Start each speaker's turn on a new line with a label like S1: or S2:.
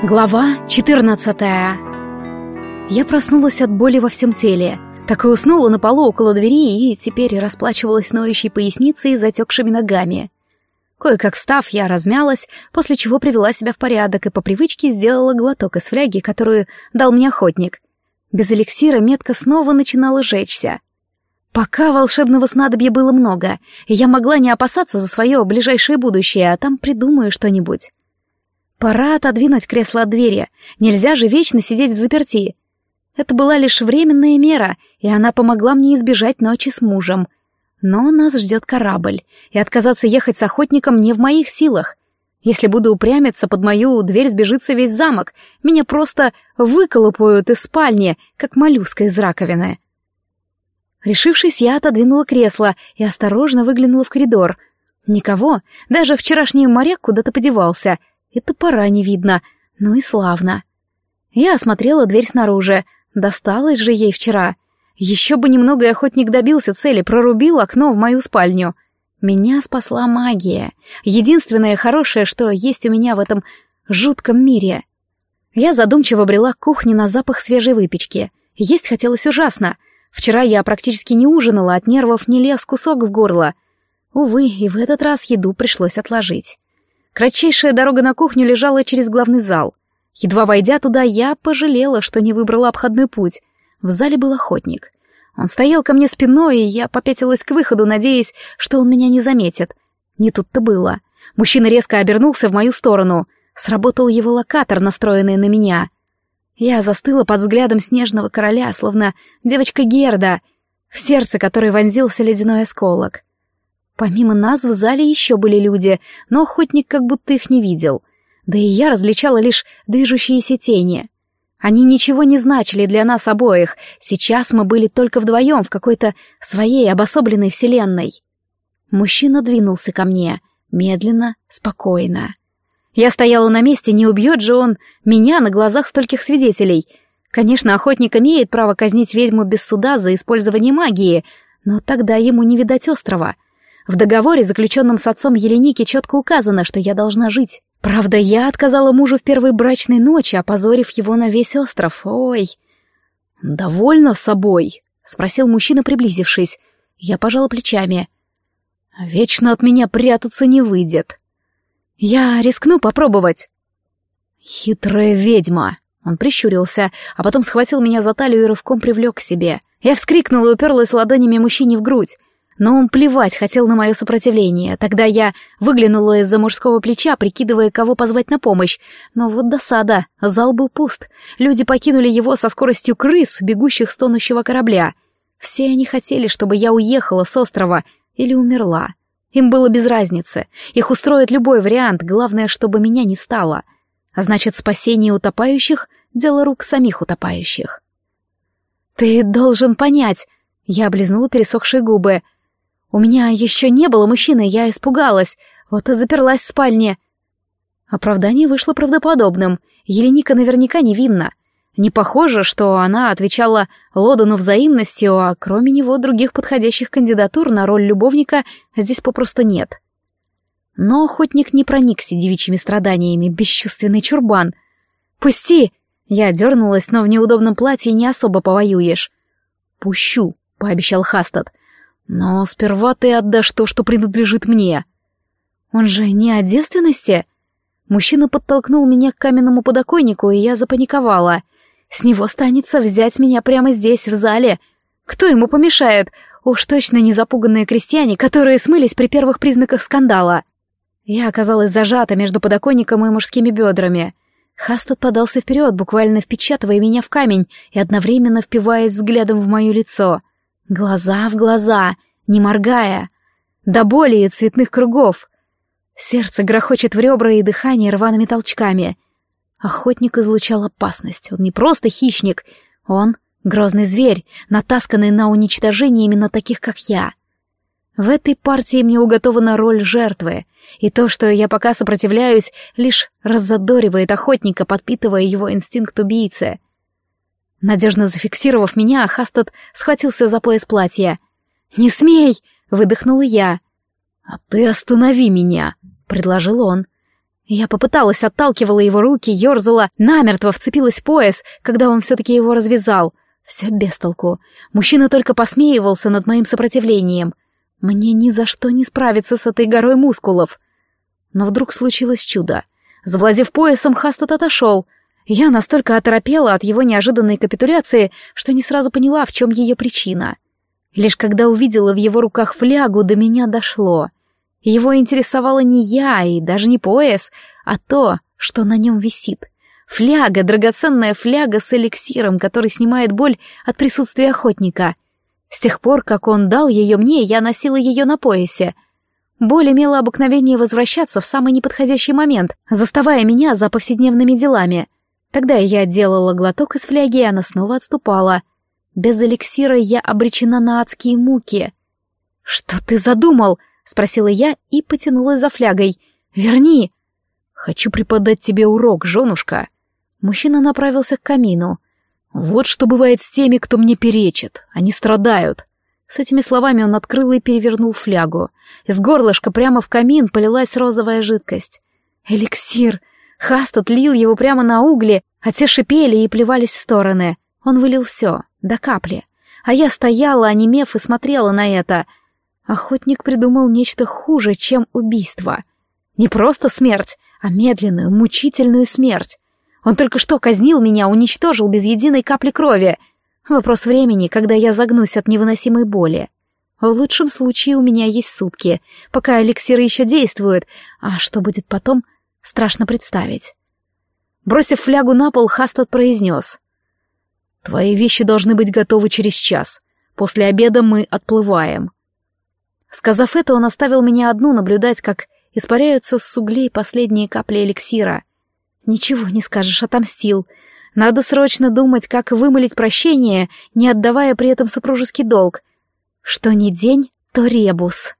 S1: Глава 14 Я проснулась от боли во всем теле. Так и уснула на полу около двери и теперь расплачивалась ноющей поясницей и затекшими ногами. Кое-как встав, я размялась, после чего привела себя в порядок и по привычке сделала глоток из фляги, которую дал мне охотник. Без эликсира метка снова начинала жечься. Пока волшебного снадобья было много, и я могла не опасаться за свое ближайшее будущее, а там придумаю что-нибудь. Пора отодвинуть кресло от двери, нельзя же вечно сидеть в заперти. Это была лишь временная мера, и она помогла мне избежать ночи с мужем — но нас ждет корабль, и отказаться ехать с охотником не в моих силах. Если буду упрямиться, под мою дверь сбежится весь замок, меня просто выколупают из спальни, как моллюска из раковины. Решившись, я отодвинула кресло и осторожно выглянула в коридор. Никого, даже вчерашний моряк куда-то подевался, и топора не видно, ну и славно. Я осмотрела дверь снаружи, досталось же ей вчера — еще бы немного и охотник добился цели, прорубил окно в мою спальню. Меня спасла магия. Единственное хорошее, что есть у меня в этом жутком мире. Я задумчиво брела к кухне на запах свежей выпечки. Есть хотелось ужасно. Вчера я практически не ужинала, от нервов не лез кусок в горло. Увы, и в этот раз еду пришлось отложить. Кратчайшая дорога на кухню лежала через главный зал. Едва войдя туда, я пожалела, что не выбрала обходной путь. В зале был охотник. Он стоял ко мне спиной, и я попятилась к выходу, надеясь, что он меня не заметит. Не тут-то было. Мужчина резко обернулся в мою сторону. Сработал его локатор, настроенный на меня. Я застыла под взглядом снежного короля, словно девочка Герда, в сердце которой вонзился ледяной осколок. Помимо нас в зале еще были люди, но охотник как будто их не видел. Да и я различала лишь движущиеся тени. Они ничего не значили для нас обоих. Сейчас мы были только вдвоем в какой-то своей обособленной вселенной. Мужчина двинулся ко мне, медленно, спокойно. Я стояла на месте, не убьет же он меня на глазах стольких свидетелей. Конечно, охотник имеет право казнить ведьму без суда за использование магии, но тогда ему не видать острова. В договоре, заключенном с отцом Еленики, четко указано, что я должна жить. Правда, я отказала мужу в первой брачной ночи, опозорив его на весь остров. Ой. «Довольно собой?» — спросил мужчина, приблизившись. Я пожала плечами. «Вечно от меня прятаться не выйдет. Я рискну попробовать». «Хитрая ведьма!» Он прищурился, а потом схватил меня за талию и рывком привлек к себе. Я вскрикнула и уперлась ладонями мужчине в грудь. Но он плевать хотел на мое сопротивление. Тогда я выглянула из-за мужского плеча, прикидывая, кого позвать на помощь. Но вот досада, зал был пуст. Люди покинули его со скоростью крыс, бегущих с тонущего корабля. Все они хотели, чтобы я уехала с острова или умерла. Им было без разницы. Их устроит любой вариант, главное, чтобы меня не стало. А значит, спасение утопающих — дело рук самих утопающих. «Ты должен понять...» Я облизнула пересохшие губы — у меня еще не было мужчины, я испугалась, вот и заперлась в спальне. Оправдание вышло правдоподобным. Еленика наверняка невинна. Не похоже, что она отвечала Лодану взаимностью, а кроме него других подходящих кандидатур на роль любовника здесь попросту нет. Но охотник не проникся девичьими страданиями, бесчувственный чурбан. «Пусти!» Я дернулась, но в неудобном платье не особо повоюешь. «Пущу», — пообещал Хастад. Но сперва ты отдашь то, что принадлежит мне. Он же не о девственности? Мужчина подтолкнул меня к каменному подоконнику, и я запаниковала. С него станется взять меня прямо здесь, в зале. Кто ему помешает? Уж точно не запуганные крестьяне, которые смылись при первых признаках скандала. Я оказалась зажата между подоконником и мужскими бедрами. Хастад подался вперед, буквально впечатывая меня в камень и одновременно впиваясь взглядом в мое лицо. Глаза в глаза, не моргая. До боли и цветных кругов. Сердце грохочет в ребра и дыхание рваными толчками. Охотник излучал опасность. Он не просто хищник, он грозный зверь, натасканный на уничтожение именно таких, как я. В этой партии мне уготована роль жертвы, и то, что я пока сопротивляюсь, лишь раззадоривает охотника, подпитывая его инстинкт убийцы. Надежно зафиксировав меня, Хастад схватился за пояс платья. «Не смей!» — выдохнула я. «А ты останови меня!» — предложил он. Я попыталась, отталкивала его руки, ерзала, намертво вцепилась в пояс, когда он все-таки его развязал. Все без толку. Мужчина только посмеивался над моим сопротивлением. Мне ни за что не справиться с этой горой мускулов. Но вдруг случилось чудо. Завладев поясом, Хастад отошел. Я настолько оторопела от его неожиданной капитуляции, что не сразу поняла, в чем ее причина. Лишь когда увидела в его руках флягу, до меня дошло — его интересовало не я и даже не пояс, а то, что на нем висит. Фляга, драгоценная фляга с эликсиром, который снимает боль от присутствия охотника. С тех пор, как он дал ее мне, я носила ее на поясе. Боль имела обыкновение возвращаться в самый неподходящий момент, заставая меня за повседневными делами. Тогда я делала глоток из фляги, и она снова отступала. Без эликсира я обречена на адские муки. «Что ты задумал?» — спросила я и потянулась за флягой. «Верни!» «Хочу преподать тебе урок, женушка». Мужчина направился к камину. «Вот что бывает с теми, кто мне перечит. Они страдают». С этими словами он открыл и перевернул флягу. Из горлышка прямо в камин полилась розовая жидкость. «Эликсир!» Хастот лил его прямо на угли, а те шипели и плевались в стороны. Он вылил все, до капли. А я стояла, онемев, и смотрела на это — Охотник придумал нечто хуже, чем убийство. Не просто смерть, а медленную, мучительную смерть. Он только что казнил меня, уничтожил без единой капли крови. Вопрос времени, когда я загнусь от невыносимой боли. В лучшем случае у меня есть сутки, пока эликсиры еще действуют, а что будет потом, страшно представить. Бросив флягу на пол, Хастад произнес. «Твои вещи должны быть готовы через час. После обеда мы отплываем. Сказав это, он оставил меня одну наблюдать, как испаряются с углей последние капли эликсира. Ничего не скажешь, отомстил. Надо срочно думать, как вымолить прощение, не отдавая при этом супружеский долг. Что ни день, то ребус.